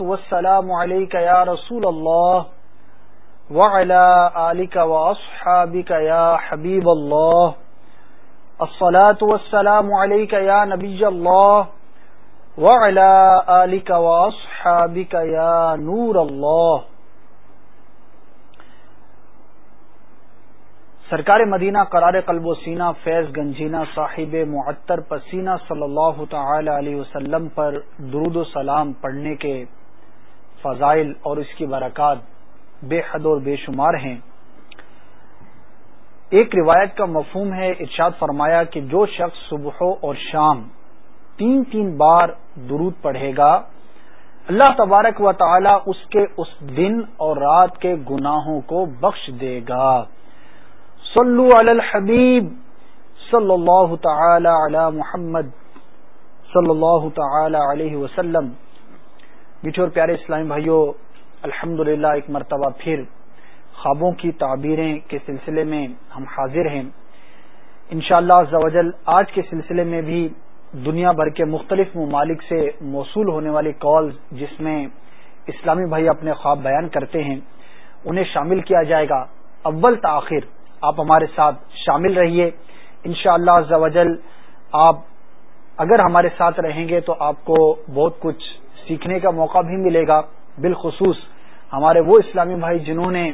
والسلام عليك يا رسول الله وعلى آلك وأصحابك يا حبيب الله. الصلاة والسلام عليك يا نبي الله وعلى آلك وأصحابك يا نور الله. سرکار مدینہ قرار قلب و سینہ، فیض گنجینہ، صاحب معطر پسینہ صلی اللہ تعالی علیہ وسلم پر درود و سلام پڑھنے کے فضائل اور اس کی برکات بے حد اور بے شمار ہیں۔ ایک روایت کا مفہوم ہے، ارشاد فرمایا کہ جو شخص صبح اور شام تین تین بار درود پڑھے گا، اللہ تبارک و تعالی اس کے اس دن اور رات کے گناہوں کو بخش دے گا۔ صلو علی الحبیب صلی اللہ تعالی علی محمد صلی اللہ تعالی علیہ وسلم. اور پیارے اسلامی بھائیوں الحمد ایک مرتبہ پھر خوابوں کی تعبیریں کے سلسلے میں ہم حاضر ہیں۔ انشاءاللہ شاء اللہ آج کے سلسلے میں بھی دنیا بھر کے مختلف ممالک سے موصول ہونے والی کال جس میں اسلامی بھائی اپنے خواب بیان کرتے ہیں، انہیں شامل کیا جائے گا۔ اول تاخیر آپ ہمارے ساتھ شامل رہیے۔ ان شاء اللہ آپ اگر ہمارے ساتھ رہیں گے تو آپ کو بہت کچھ سیکھنے کا موقع بھی ملے گا۔ بالخصوص ہمارے وہ اسلامی بھائی جنہوں نے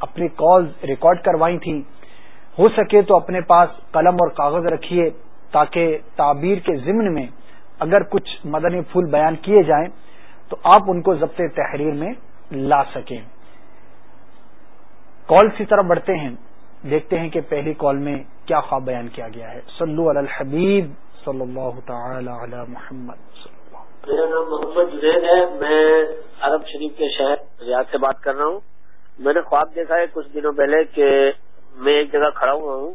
اپنی کالز ریکارڈ کروائی تھیں، ہو سکے تو اپنے پاس قلم اور کاغذ رکھیے تاکہ تعبیر کے ضمن میں اگر کچھ مدنی پھول بیان کیے جائیں تو آپ ان کو ضبط تحریر میں لا سکیں۔ کال کی طرف بڑھتے ہیں۔ دیکھتے ہیں کہ پہلی کال میں کیا خواب بیان کیا گیا ہے۔ صلو علی الحبیب صلی اللہ تعالی علی محمد میرا نام محمد جنید ہے۔ میں عرب شریف کے شہر ریاض سے بات کر رہا ہوں۔ میں نے خواب دیکھا ہے کچھ دنوں پہلے کہ میں ایک جگہ کھڑا ہوا ہوں۔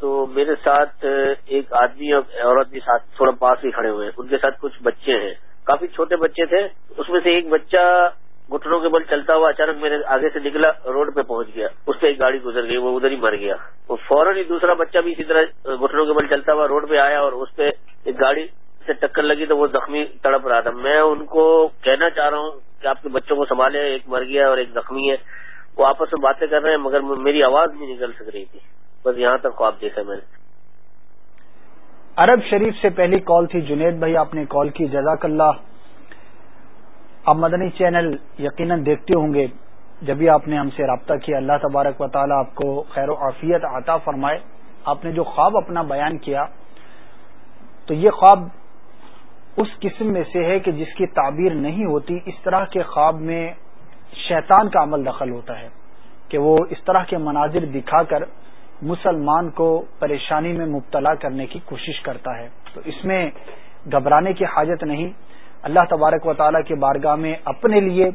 تو میرے ساتھ ایک آدمی اور عورت بھی ساتھ تھوڑا پاس ہی کھڑے ہوئے ہیں۔ ان کے ساتھ کچھ بچے ہیں۔ کافی چھوٹے بچے تھے۔ اس میں سے ایک بچہ گٹنوں کے بل چلتا ہوا اچانک میرے آگے سے نکلا، روڈ پہ پہنچ گیا۔ اس پہ ایک گاڑی گزر گئی، وہ ادھر ہی مر گیا۔ وہ فوراً ہی دوسرا بچہ بھی اسی طرح گٹنوں کے بل چلتا ہوا روڈ پہ آیا اور اس پہ ایک گاڑی سے ٹکر لگی تو وہ زخمی تڑپ رہا تھا۔ میں ان کو کہنا چاہ رہا ہوں کہ آپ کے بچوں کو سنبھالے، ایک مر گیا اور ایک زخمی ہے۔ وہ آپس میں باتیں کر رہے ہیں، مگر میری آواز نہیں نکل سک رہی تھی۔ بس یہاں تک خواب دیکھا میں نے۔ عرب شریف سے پہلی کال تھی۔ جنید بھائی، آپ نے کال کی۔ جزاک اللہ۔ آپ مدنی چینل یقیناً دیکھتے ہوں گے جب بھی آپ نے ہم سے رابطہ کیا، اللہ تبارک و تعالیٰ آپ کو خیر و عافیت عطا فرمائے۔ آپ نے جو خواب اپنا بیان کیا، تو یہ خواب اس قسم میں سے ہے کہ جس کی تعبیر نہیں ہوتی، اس طرح کے خواب میں شیطان کا عمل دخل ہوتا ہے کہ وہ اس طرح کے مناظر دکھا کر مسلمان کو پریشانی میں مبتلا کرنے کی کوشش کرتا ہے۔ تو اس میں گھبرانے کی حاجت نہیں اللہ تبارک و تعالیٰ کی بارگاہ میں اپنے لیے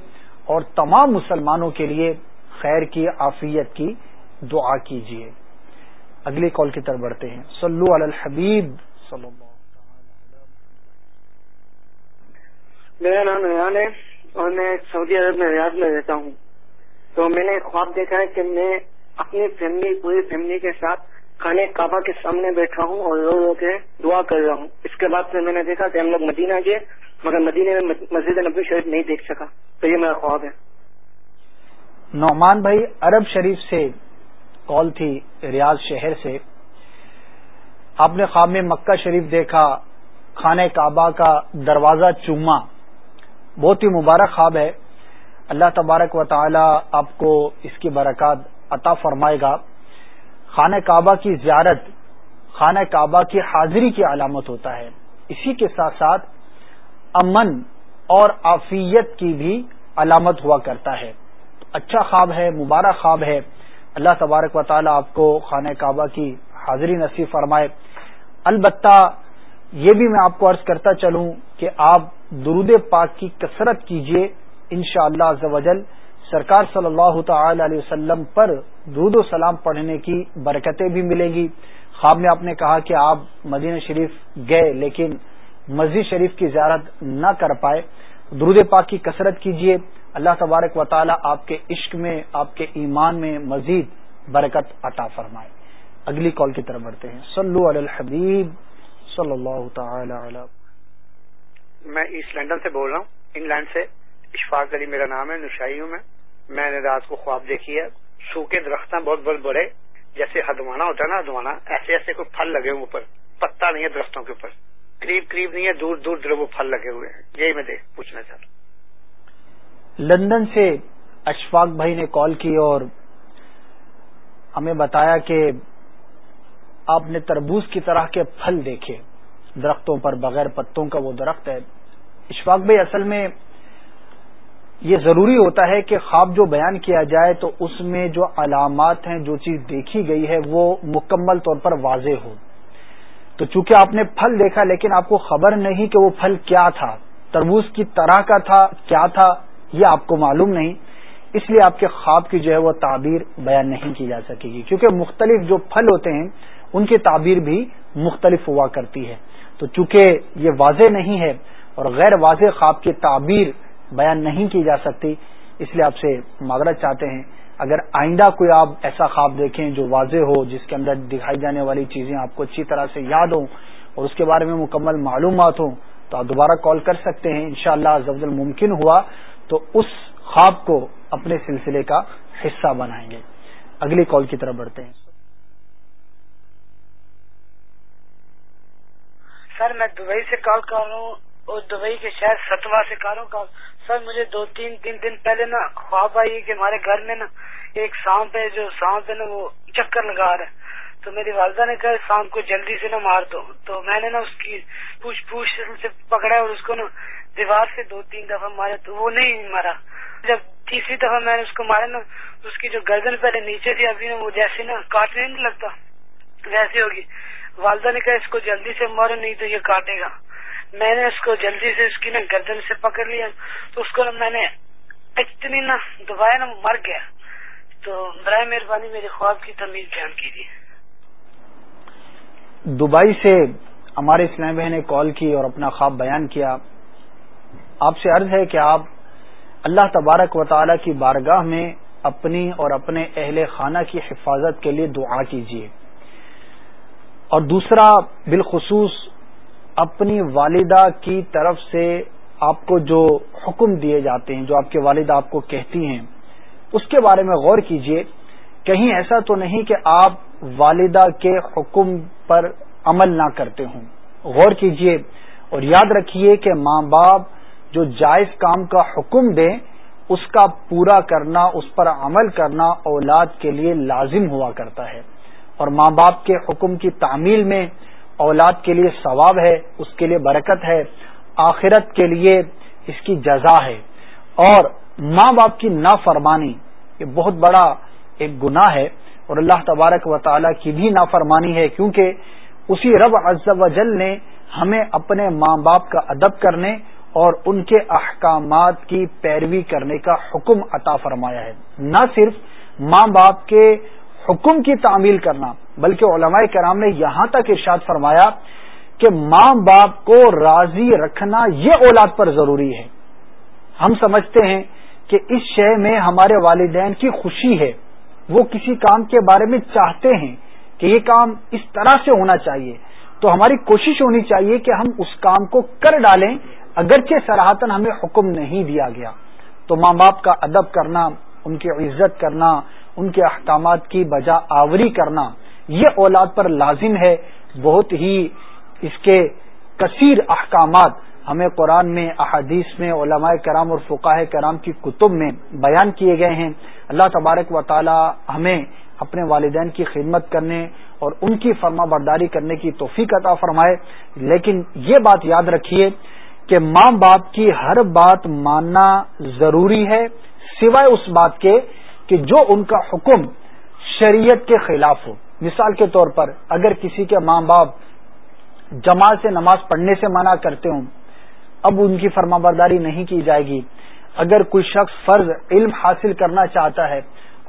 اور تمام مسلمانوں کے لیے خیر کی، عافیت کی دعا کیجیے۔ اگلی کال کی طرف بڑھتے ہیں۔ صلو علی الحبیب۔ صلو اللہ میرا نام ریان ہے اور میں سعودی عرب میں ریاض میں رہتا ہوں۔ تو میں نے خواب دیکھا ہے کہ میں اپنی فیملی پوری فیملی کے ساتھ کھانے کعبہ کے سامنے بیٹھا ہوں اور رو رو کے دعا کر رہا ہوں۔ اس کے بعد پھر میں نے دیکھا کہ ہم لوگ مدینہ گئے، مگر مدینے میں مسجد نبی شریف نہیں دیکھ سکا۔ تو یہ میرا خواب ہے۔ نعمان بھائی، عرب شریف سے کال تھی ریاض شہر سے۔ آپ نے خواب میں مکہ شریف دیکھا، خانہ کعبہ کا دروازہ چوما۔ بہت ہی مبارک خواب ہے۔ اللہ تبارک و تعالی آپ کو اس کی برکات عطا فرمائے گا۔ خانہ کعبہ کی زیارت، خانہ کعبہ کی حاضری کی علامت ہوتا ہے۔ اسی کے ساتھ ساتھ امن اور عافیت کی بھی علامت ہوا کرتا ہے۔ اچھا خواب ہے، مبارک خواب ہے۔ اللہ تبارک و تعالیٰ آپ کو خانہ کعبہ کی حاضری نصیب فرمائے۔ البتہ یہ بھی میں آپ کو عرض کرتا چلوں کہ آپ درود پاک کی کثرت کیجیے ان شاء اللہ سرکار صلی اللہ تعالی علیہ وسلم پر درود و سلام پڑھنے کی برکتیں بھی ملیں گی۔ خواب میں آپ نے کہا کہ آپ مدینہ شریف گئے لیکن مسجد شریف کی زیارت نہ کر پائے۔ درود پاک کی کثرت کیجیے۔ اللہ تبارک و تعالی آپ کے عشق میں، آپ کے ایمان میں مزید برکت عطا فرمائے۔ اگلی کال کی طرف بڑھتے ہیں۔ صلو علی الحبیب صلی اللہ تعالی علی۔ میں ایسٹ لنڈن سے بول رہا ہوں، انگلینڈ سے، اشفاق علی میرا نام ہے، نشائی ہوں میں۔ میں نے رات کو خواب دیکھی ہے۔ سوکھے درخت بہت بہت بڑے جیسے ہدوانا ہوتا ہے نا ہدوانا ایسے ایسے کوئی پھل لگے ہوئے اوپر۔ پتا نہیں ہے درختوں کے اوپر۔ قریب قریب نہیں ہے، دور دور دور وہ پھل لگے ہوئے ہیں۔ یہی میں دیکھ پوچھنا چاہتا ہوں۔ لندن سے اشفاق بھائی نے کال کی اور ہمیں بتایا کہ آپ نے تربوز کی طرح کے پھل دیکھے۔ درختوں پر بغیر پتوں کا وہ درخت ہے۔ اشفاق بھائی، اصل میں یہ ضروری ہوتا ہے کہ خواب جو بیان کیا جائے تو اس میں جو علامات ہیں، جو چیز دیکھی گئی ہے، وہ مکمل طور پر واضح ہو۔ تو چونکہ آپ نے پھل دیکھا، لیکن آپ کو خبر نہیں کہ وہ پھل کیا تھا، تربوز کی طرح کا تھا، کیا تھا، یہ آپ کو معلوم نہیں۔ اس لیے آپ کے خواب کی جو ہے وہ تعبیر بیان نہیں کی جا سکے گی۔ کیونکہ مختلف جو پھل ہوتے ہیں، ان کی تعبیر بھی مختلف ہوا کرتی ہے۔ تو چونکہ یہ واضح نہیں ہے اور غیر واضح خواب کی تعبیر بیان نہیں کی جا سکتی، اس لیے آپ سے معذرت چاہتے ہیں۔ اگر آئندہ کوئی آپ ایسا خواب دیکھیں جو واضح ہو، جس کے اندر دکھائی جانے والی چیزیں آپ کو اچھی طرح سے یاد ہوں اور اس کے بارے میں مکمل معلومات ہوں، تو آپ دوبارہ کال کر سکتے ہیں۔ انشاءاللہ شاء اللہ ممکن ہوا تو اس خواب کو اپنے سلسلے کا حصہ بنائیں گے۔ اگلی کال کی طرف بڑھتے ہیں۔ سر، میں دبئی سے کال کر رہا ہوں اور دبئی کے شہر ستوا سے کال ہوں۔ سر، مجھے دو تین تین دن پہلے نا خواب آئی کہ ہمارے گھر میں نا ایک سانپ ہے، جو سانپ ہے نا وہ چکر لگا رہا ہے۔ تو میری والدہ نے کہا، سانپ کو جلدی سے نہ مار دو۔ تو میں نے نا اس کی پوچھ پوچھ سے پکڑا اور اس کو نا دیوار سے دو تین دفعہ مارا، تو وہ نہیں مرا۔ جب تیسری دفعہ میں نے اس کو مارا نا، اس کی جو گردن پہلے نیچے تھی، ابھی نا وہ جیسے نا کاٹنے نہیں لگتا، ویسے ہوگی۔ والدہ نے کہا، اس کو جلدی سے مارو، نہیں تو یہ کاٹے گا۔ میں نے اس کو جلدی سے اس کی نا گردن سے پکڑ لیا تو اس کو نا میں نے اتنی نا دبایا نا مر گیا تو برائے مہربانی میرے خواب کی تمیز بیان کیجیے۔ دبئی سے ہمارے اسلام بہن نے کال کی اور اپنا خواب بیان کیا۔ آپ سے عرض ہے کہ آپ اللہ تبارک و تعالی کی بارگاہ میں اپنی اور اپنے اہل خانہ کی حفاظت کے لیے دعا کیجیے۔ اور دوسرا بالخصوص اپنی والدہ کی طرف سے آپ کو جو حکم دیے جاتے ہیں، جو آپ کی والدہ آپ کو کہتی ہیں، اس کے بارے میں غور کیجیے کہیں ایسا تو نہیں کہ آپ والدہ کے حکم پر عمل نہ کرتے ہوں۔ غور کیجیے اور یاد رکھیے کہ ماں باپ جو جائز کام کا حکم دیں، اس کا پورا کرنا، اس پر عمل کرنا اولاد کے لیے لازم ہوا کرتا ہے۔ اور ماں باپ کے حکم کی تعمیل میں اولاد کے لیے ثواب ہے، اس کے لیے برکت ہے، آخرت کے لیے اس کی جزا ہے۔ اور ماں باپ کی نافرمانی، یہ بہت بڑا ایک گناہ ہے اور اللہ تبارک و تعالی کی بھی نافرمانی ہے، کیونکہ اسی رب عز و جل نے ہمیں اپنے ماں باپ کا ادب کرنے اور ان کے احکامات کی پیروی کرنے کا حکم عطا فرمایا ہے۔ نہ صرف ماں باپ کے حکم کی تعمیل کرنا بلکہ علماء کرام نے یہاں تک ارشاد فرمایا کہ ماں باپ کو راضی رکھنا یہ اولاد پر ضروری ہے۔ ہم سمجھتے ہیں کہ اس شے میں ہمارے والدین کی خوشی ہے۔ وہ کسی کام کے بارے میں چاہتے ہیں کہ یہ کام اس طرح سے ہونا چاہیے۔ تو ہماری کوشش ہونی چاہیے کہ ہم اس کام کو کر ڈالیں، اگرچہ سراہتن ہمیں حکم نہیں دیا گیا۔ تو ماں باپ کا ادب کرنا، ان کی عزت کرنا، ان کے احکامات کی بجا آوری کرنا یہ اولاد پر لازم ہے بہت ہی اس کے کثیر احکامات ہمیں قرآن میں، احادیث میں، علماء کرام اور فقاہ کرام کی کتب میں بیان کیے گئے ہیں۔ اللہ تبارک و تعالی ہمیں اپنے والدین کی خدمت کرنے اور ان کی فرما برداری کرنے کی توفیق عطا فرمائے۔ لیکن یہ بات یاد رکھیے کہ ماں باپ کی ہر بات ماننا ضروری ہے، سوائے اس بات کے کہ جو ان کا حکم شریعت کے خلاف ہو۔ مثال کے طور پر اگر کسی کے ماں باپ جماعت سے نماز پڑھنے سے منع کرتے ہوں، اب ان کی فرما برداری نہیں کی جائے گی۔ اگر کوئی شخص فرض علم حاصل کرنا چاہتا ہے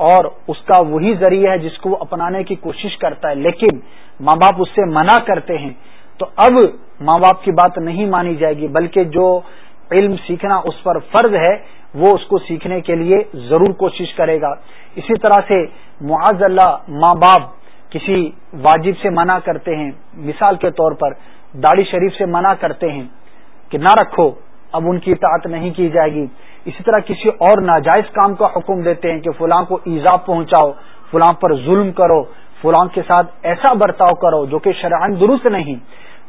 اور اس کا وہی ذریعہ ہے جس کو وہ اپنانے کی کوشش کرتا ہے، لیکن ماں باپ اس سے منع کرتے ہیں، تو اب ماں باپ کی بات نہیں مانی جائے گی، بلکہ جو علم سیکھنا اس پر فرض ہے، وہ اس کو سیکھنے کے لیے ضرور کوشش کرے گا۔ اسی طرح سے معاذ اللہ ماں باپ کسی واجب سے منع کرتے ہیں، مثال کے طور پر داڑھی شریف سے منع کرتے ہیں کہ نہ رکھو، اب ان کی اطاعت نہیں کی جائے گی۔ اسی طرح کسی اور ناجائز کام کا حکم دیتے ہیں کہ فلاں کو ایزا پہنچاؤ، فلاں پر ظلم کرو، فلاں کے ساتھ ایسا برتاؤ کرو جو کہ شرعن درست نہیں۔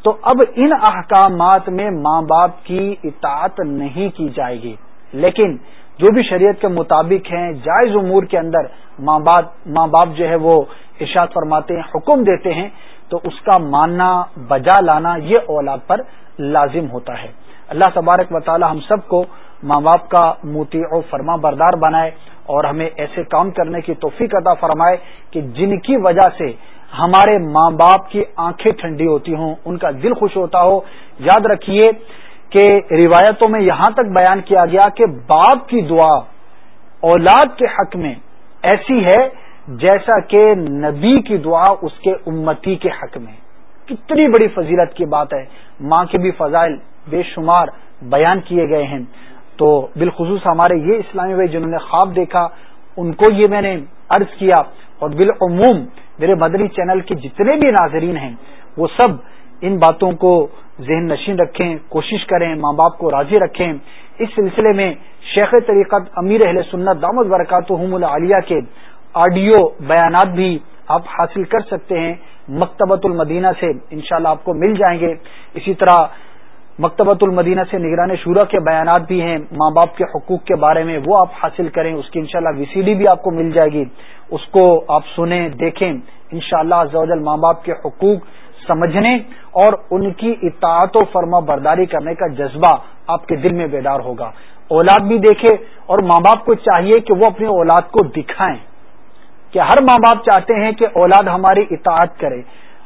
تو اب ان احکامات میں ماں باپ کی اطاعت نہیں کی جائے گی۔ لیکن جو بھی شریعت کے مطابق ہیں، جائز امور کے اندر ماں باپ جو ہے وہ ارشاد فرماتے ہیں، حکم دیتے ہیں، تو اس کا ماننا، بجا لانا یہ اولاد پر لازم ہوتا ہے۔ اللہ تبارک و تعالی ہم سب کو ماں باپ کا موتی و فرما بردار بنائے اور ہمیں ایسے کام کرنے کی توفیق عطا فرمائے کہ جن کی وجہ سے ہمارے ماں باپ کی آنکھیں ٹھنڈی ہوتی ہوں، ان کا دل خوش ہوتا ہو۔ یاد رکھیے کہ روایتوں میں یہاں تک بیان کیا گیا کہ باپ کی دعا اولاد کے حق میں ایسی ہے جیسا کہ نبی کی دعا اس کے امتی کے حق میں۔ کتنی بڑی فضیلت کی بات ہے۔ ماں کے بھی فضائل بے شمار بیان کیے گئے ہیں۔ تو بالخصوص ہمارے یہ اسلامی بھائی جنہوں نے خواب دیکھا، ان کو یہ میں نے عرض کیا اور بالعموم میرے مدنی چینل کے جتنے بھی ناظرین ہیں، وہ سب ان باتوں کو ذہن نشین رکھیں، کوشش کریں، ماں باپ کو راضی رکھیں۔ اس سلسلے میں شیخ طریقت امیر اہل سنت دامد برکات العالیہ کے آڈیو بیانات بھی آپ حاصل کر سکتے ہیں مکتبۃ المدینہ سے۔ انشاءاللہ شاء آپ کو مل جائیں گے۔ اسی طرح مکتبۃ المدینہ سے نگران شورا کے بیانات بھی ہیں۔ ماں باپ کے حقوق کے بارے میں وہ آپ حاصل کریں، اس کی انشاءاللہ وی سی ڈی بھی آپ کو مل جائے گی۔ اس کو آپ سنیں، دیکھیں۔ انشاءاللہ شاء اللہ ماں باپ کے حقوق سمجھنے اور ان کی اطاعت و فرما برداری کرنے کا جذبہ آپ کے دل میں بیدار ہوگا۔ اولاد بھی دیکھے اور ماں باپ کو چاہیے کہ وہ اپنی اولاد کو دکھائیں کہ ہر ماں باپ چاہتے ہیں کہ اولاد ہماری اطاعت کرے،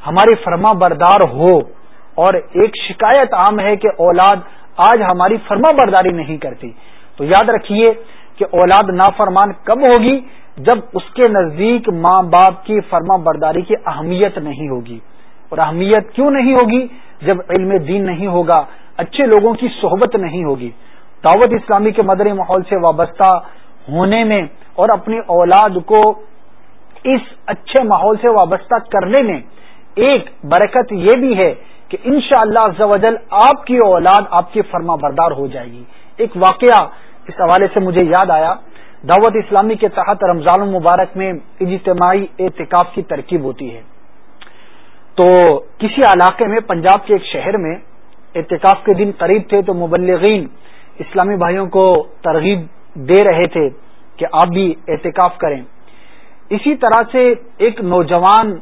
ہماری فرما بردار ہو اور ایک شکایت عام ہے کہ اولاد آج ہماری فرما برداری نہیں کرتی۔ تو یاد رکھیے کہ اولاد نافرمان کب ہوگی جب اس کے نزدیک ماں باپ کی فرما برداری کی اہمیت نہیں ہوگی۔ اور اہمیت کیوں نہیں ہوگی جب علم دین نہیں ہوگا؟ اچھے لوگوں کی صحبت نہیں ہوگی۔ دعوت اسلامی کے مدری ماحول سے وابستہ ہونے میں اور اپنی اولاد کو اس اچھے ماحول سے وابستہ کرنے میں ایک برکت یہ بھی ہے کہ ان شاء اللہ آپ کی اولاد آپ کی فرما بردار ہو جائے گی۔ ایک واقعہ اس حوالے سے مجھے یاد آیا۔ دعوت اسلامی کے تحت رمضان المبارک میں اجتماعی اعتکاف کی ترکیب ہوتی ہے۔ تو کسی علاقے میں، پنجاب کے ایک شہر میں اعتکاف کے دن قریب تھے، تو مبلغین اسلامی بھائیوں کو ترغیب دے رہے تھے کہ آپ بھی احتکاف کریں۔ اسی طرح سے ایک نوجوان